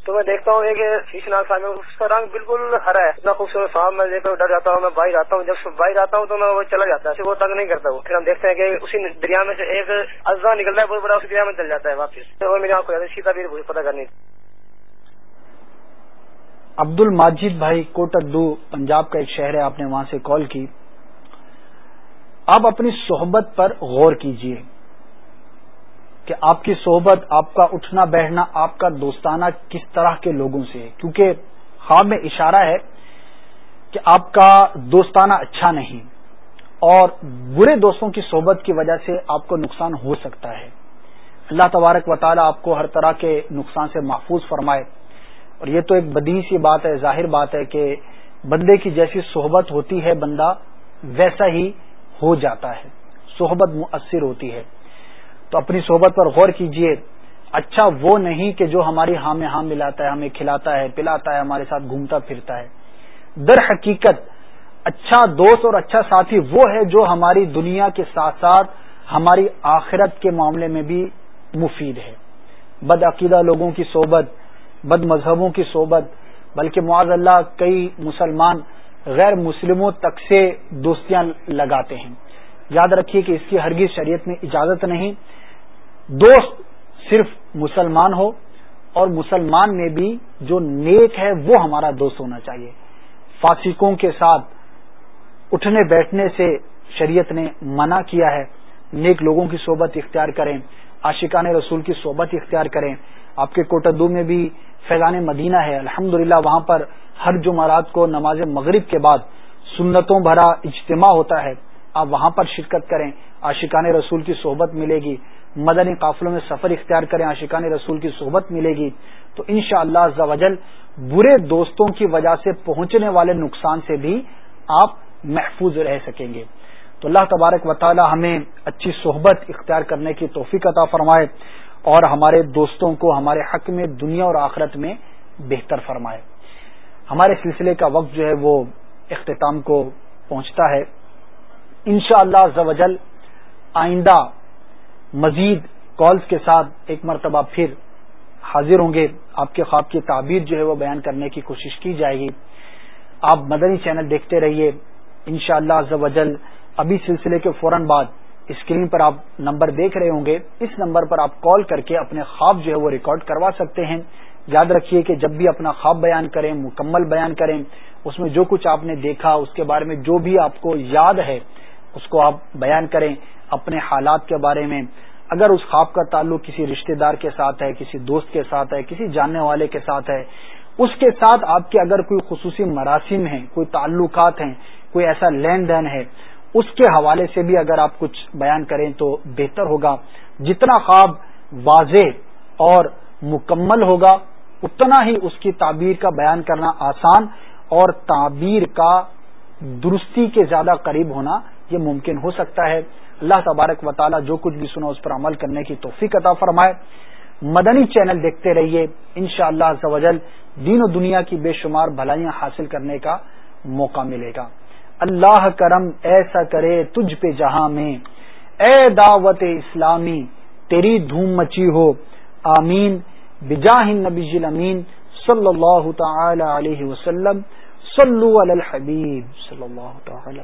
تو میں دیکھتا ہوں ایک شیشناک سامنے، اس کا رنگ بالکل ہرا ہے۔ اتنا خوبصورت صاحب، میں دیکھ ڈر جاتا ہوں، میں باہر آتا ہوں۔ جب باہر آتا ہوں تو میں وہ چلا جاتا ہے وہ تنگ نہیں کرتا وہ۔ پھر ہم دیکھتے ہیں کہ اسی دریا میں سے ایک اجزا نکلتا ہے، بہت بڑا اسی دریا میں چل جاتا ہے واپس۔ اور میری آنکھ کو سیتا بھی پتہ کرنی عبد الماجد بھائی کوٹ اردو پنجاب کا ایک شہر ہے، آپ نے وہاں سے کال کی۔ آپ اپنی صحبت پر غور کیجیے کہ آپ کی صحبت، آپ کا اٹھنا، بیٹھنا، آپ کا دوستانہ کس طرح کے لوگوں سے ہے؟ کیونکہ خواب میں اشارہ ہے کہ آپ کا دوستانہ اچھا نہیں اور برے دوستوں کی صحبت کی وجہ سے آپ کو نقصان ہو سکتا ہے۔ اللہ تبارک و تعالیٰ آپ کو ہر طرح کے نقصان سے محفوظ فرمائے۔ اور یہ تو ایک بدی سی بات ہے، ظاہر بات ہے کہ بندے کی جیسی صحبت ہوتی ہے بندہ، ویسا ہی ہو جاتا ہے۔ صحبت مؤثر ہوتی ہے۔ تو اپنی صحبت پر غور کیجیے۔ اچھا وہ نہیں کہ جو ہماری ہاں میں ہاں ملاتا ہے، ہمیں کھلاتا ہے، پلاتا ہے، ہمارے ساتھ گھومتا پھرتا ہے۔ در حقیقت اچھا دوست اور اچھا ساتھی وہ ہے جو ہماری دنیا کے ساتھ ساتھ ہماری آخرت کے معاملے میں بھی مفید ہے۔ بد عقیدہ لوگوں کی صحبت، بد مذہبوں کی صحبت، بلکہ معاذ اللہ کئی مسلمان غیر مسلموں تک سے دوستیاں لگاتے ہیں۔ یاد رکھیے کہ اس کی ہرگز شریعت میں اجازت نہیں۔ دوست صرف مسلمان ہو اور مسلمان میں بھی جو نیک ہے وہ ہمارا دوست ہونا چاہیے۔ فاسقوں کے ساتھ اٹھنے بیٹھنے سے شریعت نے منع کیا ہے۔ نیک لوگوں کی صحبت اختیار کریں، عاشقان رسول کی صحبت اختیار کریں۔ آپ کے کوٹدو میں بھی فیضان مدینہ ہے۔ الحمد وہاں پر ہر جمعرات کو نماز مغرب کے بعد سنتوں بھرا اجتماع ہوتا ہے۔ آپ وہاں پر شرکت کریں، عاشقان رسول کی صحبت ملے گی۔ مدنی قافلوں میں سفر اختیار کریں، عاشقان رسول کی صحبت ملے گی۔ تو ان شاء اللہ برے دوستوں کی وجہ سے پہنچنے والے نقصان سے بھی آپ محفوظ رہ سکیں گے۔ تو اللہ تبارک و تعالی ہمیں اچھی صحبت اختیار کرنے کی توفیق عطا فرمائے۔ اور ہمارے دوستوں کو ہمارے حق میں دنیا اور آخرت میں بہتر فرمائے۔ ہمارے سلسلے کا وقت جو ہے وہ اختتام کو پہنچتا ہے۔ انشاءاللہ شاء اللہ آئندہ مزید کالز کے ساتھ ایک مرتبہ پھر حاضر ہوں گے۔ آپ کے خواب کی تعبیر جو ہے وہ بیان کرنے کی کوشش کی جائے گی۔ آپ مدنی چینل دیکھتے رہیے۔ انشاءاللہ شاء اللہ ابھی سلسلے کے فوراً بعد اسکرین پر آپ نمبر دیکھ رہے ہوں گے۔ اس نمبر پر آپ کال کر کے اپنے خواب جو ہے وہ ریکارڈ کروا سکتے ہیں۔ یاد رکھیے کہ جب بھی اپنا خواب بیان کریں، مکمل بیان کریں، اس میں جو کچھ آپ نے دیکھا، اس کے بارے میں جو بھی آپ کو یاد ہے، اس کو آپ بیان کریں اپنے حالات کے بارے میں۔ اگر اس خواب کا تعلق کسی رشتہ دار کے ساتھ ہے، کسی دوست کے ساتھ ہے، کسی جاننے والے کے ساتھ ہے، اس کے ساتھ آپ کے اگر کوئی خصوصی مراسم ہیں، کوئی تعلقات ہیں، کوئی ایسا لین دین ہے اس کے حوالے سے بھی اگر آپ کچھ بیان کریں تو بہتر ہوگا۔ جتنا خواب واضح اور مکمل ہوگا، اتنا ہی اس کی تعبیر کا بیان کرنا آسان اور تعبیر کا درستی کے زیادہ قریب ہونا یہ ممکن ہو سکتا ہے۔ اللہ تبارک و تعالی جو کچھ بھی سنا، اس پر عمل کرنے کی توفیق عطا فرمائے۔ مدنی چینل دیکھتے رہیے۔ ان شاء اللہ دین و دنیا کی بے شمار بھلائیاں حاصل کرنے کا موقع ملے گا۔ اللہ کرم ایسا کرے تجھ پہ جہاں میں۔ اے دعوت اسلامی، تیری دھوم مچی ہو۔ آمین۔ بجاہ نبی امین صلی اللہ تعالی علیہ وسلم۔ صلو علی الحبیب صلی اللہ تعالی